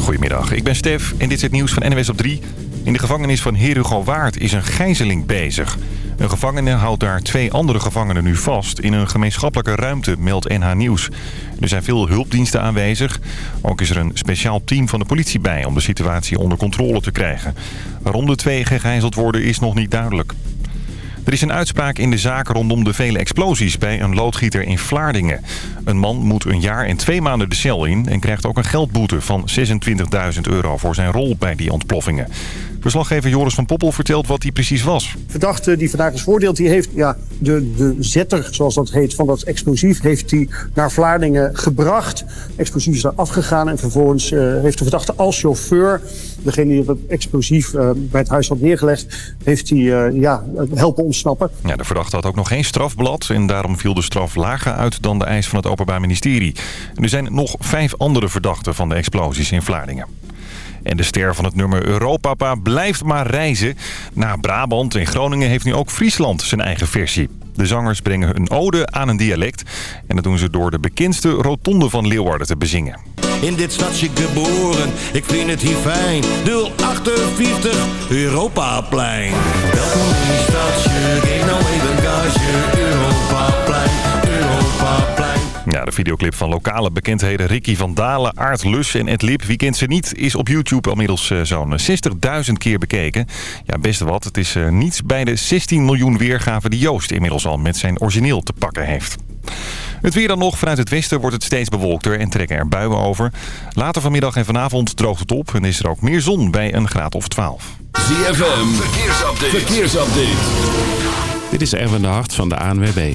Goedemiddag, ik ben Stef en dit is het nieuws van NWS op 3. In de gevangenis van Waard is een gijzeling bezig. Een gevangene houdt daar twee andere gevangenen nu vast in een gemeenschappelijke ruimte, meldt NH Nieuws. Er zijn veel hulpdiensten aanwezig. Ook is er een speciaal team van de politie bij om de situatie onder controle te krijgen. Waarom de twee gegijzeld worden is nog niet duidelijk. Er is een uitspraak in de zaak rondom de vele explosies bij een loodgieter in Vlaardingen. Een man moet een jaar en twee maanden de cel in en krijgt ook een geldboete van 26.000 euro voor zijn rol bij die ontploffingen. Verslaggever Joris van Poppel vertelt wat die precies was. Verdachte die vandaag is voordeeld, die heeft ja, de, de zetter, zoals dat heet, van dat explosief... heeft hij naar Vlaardingen gebracht. Explosief is daar afgegaan en vervolgens uh, heeft de verdachte als chauffeur... degene die het explosief uh, bij het huis had neergelegd, heeft hij uh, ja, helpen ontsnappen. Ja, de verdachte had ook nog geen strafblad en daarom viel de straf lager uit dan de eis van het Openbaar Ministerie. En er zijn nog vijf andere verdachten van de explosies in Vlaardingen. En de ster van het nummer Europapa blijft maar reizen. Na Brabant en Groningen heeft nu ook Friesland zijn eigen versie. De zangers brengen een ode aan een dialect. En dat doen ze door de bekendste rotonde van Leeuwarden te bezingen. In dit stadje geboren, ik vind het hier fijn. 048 Europaplein. Welkom in die stadje, geef nou even gage. Ja, de videoclip van lokale bekendheden Ricky van Dalen, Aart Lus en Ed Lip. Wie kent ze niet, is op YouTube al inmiddels uh, zo'n 60.000 keer bekeken. Ja, best wat. Het is uh, niets bij de 16 miljoen weergaven die Joost inmiddels al met zijn origineel te pakken heeft. Het weer dan nog. Vanuit het westen wordt het steeds bewolkter en trekken er buien over. Later vanmiddag en vanavond droogt het op en is er ook meer zon bij een graad of 12. ZFM, verkeersupdate. verkeersupdate. Dit is Erwin de Hart van de ANWB.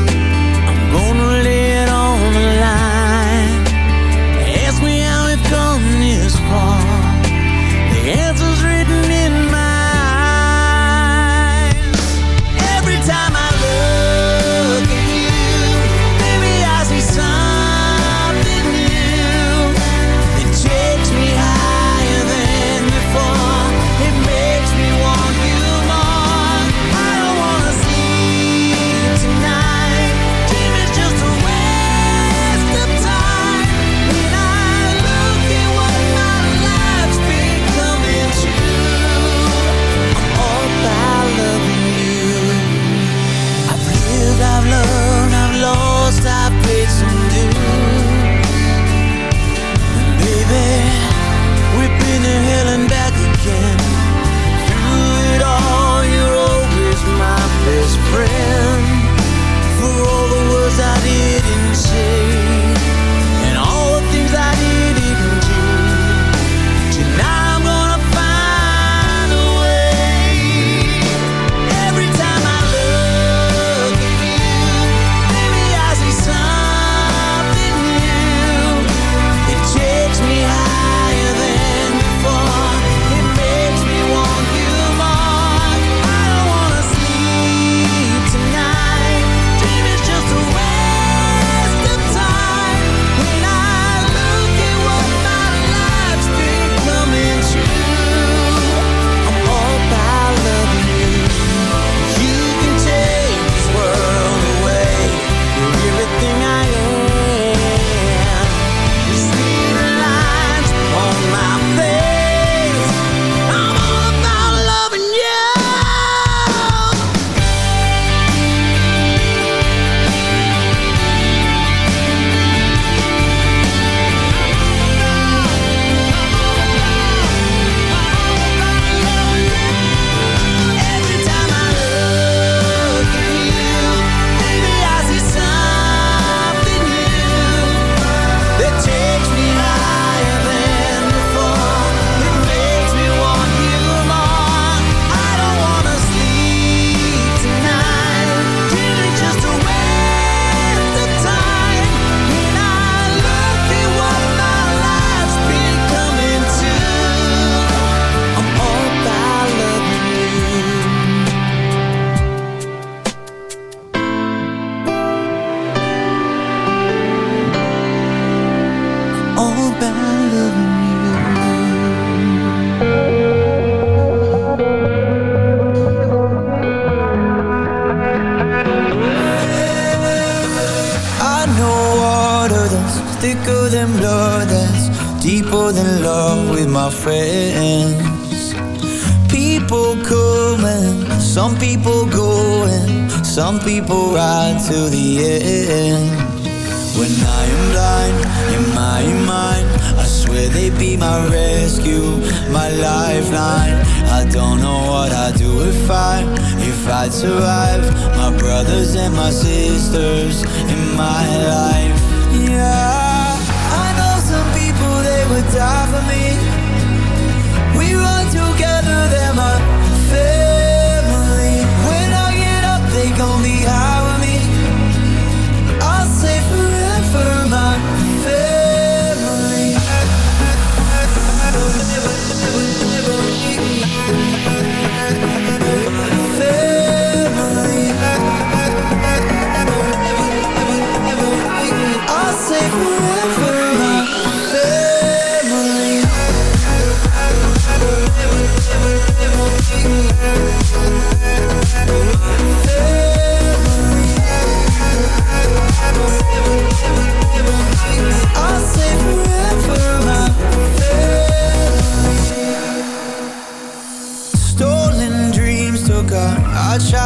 if I'd survive. My brothers and my sisters in my life.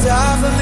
die for me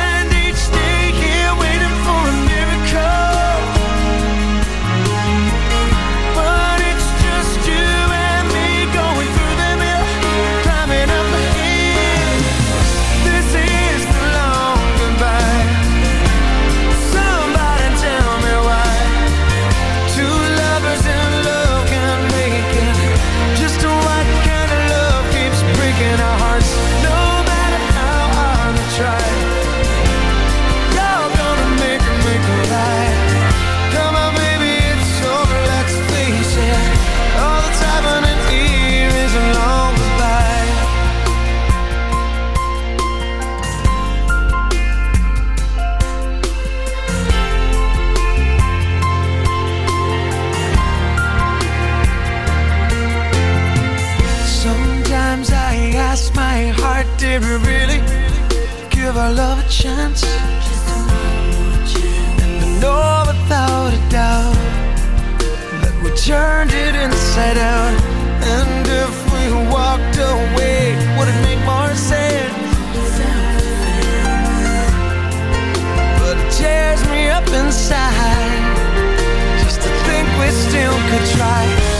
turned it inside out. And if we walked away, would it make more sense? But it tears me up inside just to think we still could try.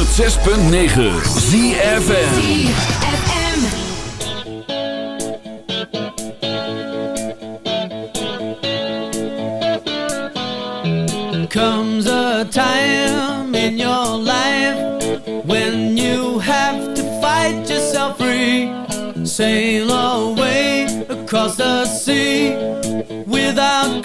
106.9 ZFN comes a time in your life when you have to fight yourself free. Sail away across the sea without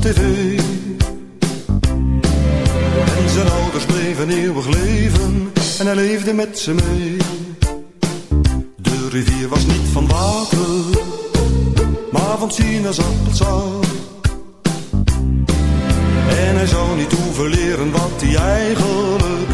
tv. En zijn ouders bleven eeuwig leven en hij leefde met ze mee. De rivier was niet van water, maar van sinaasappelsap. En hij zou niet hoeven leren wat hij eigenlijk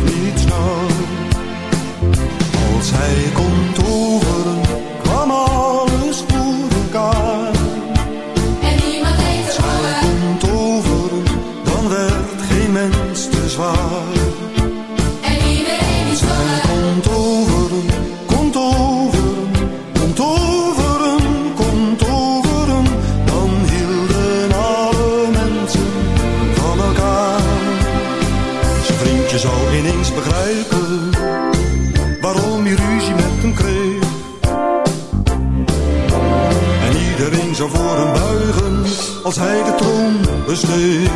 geschreven.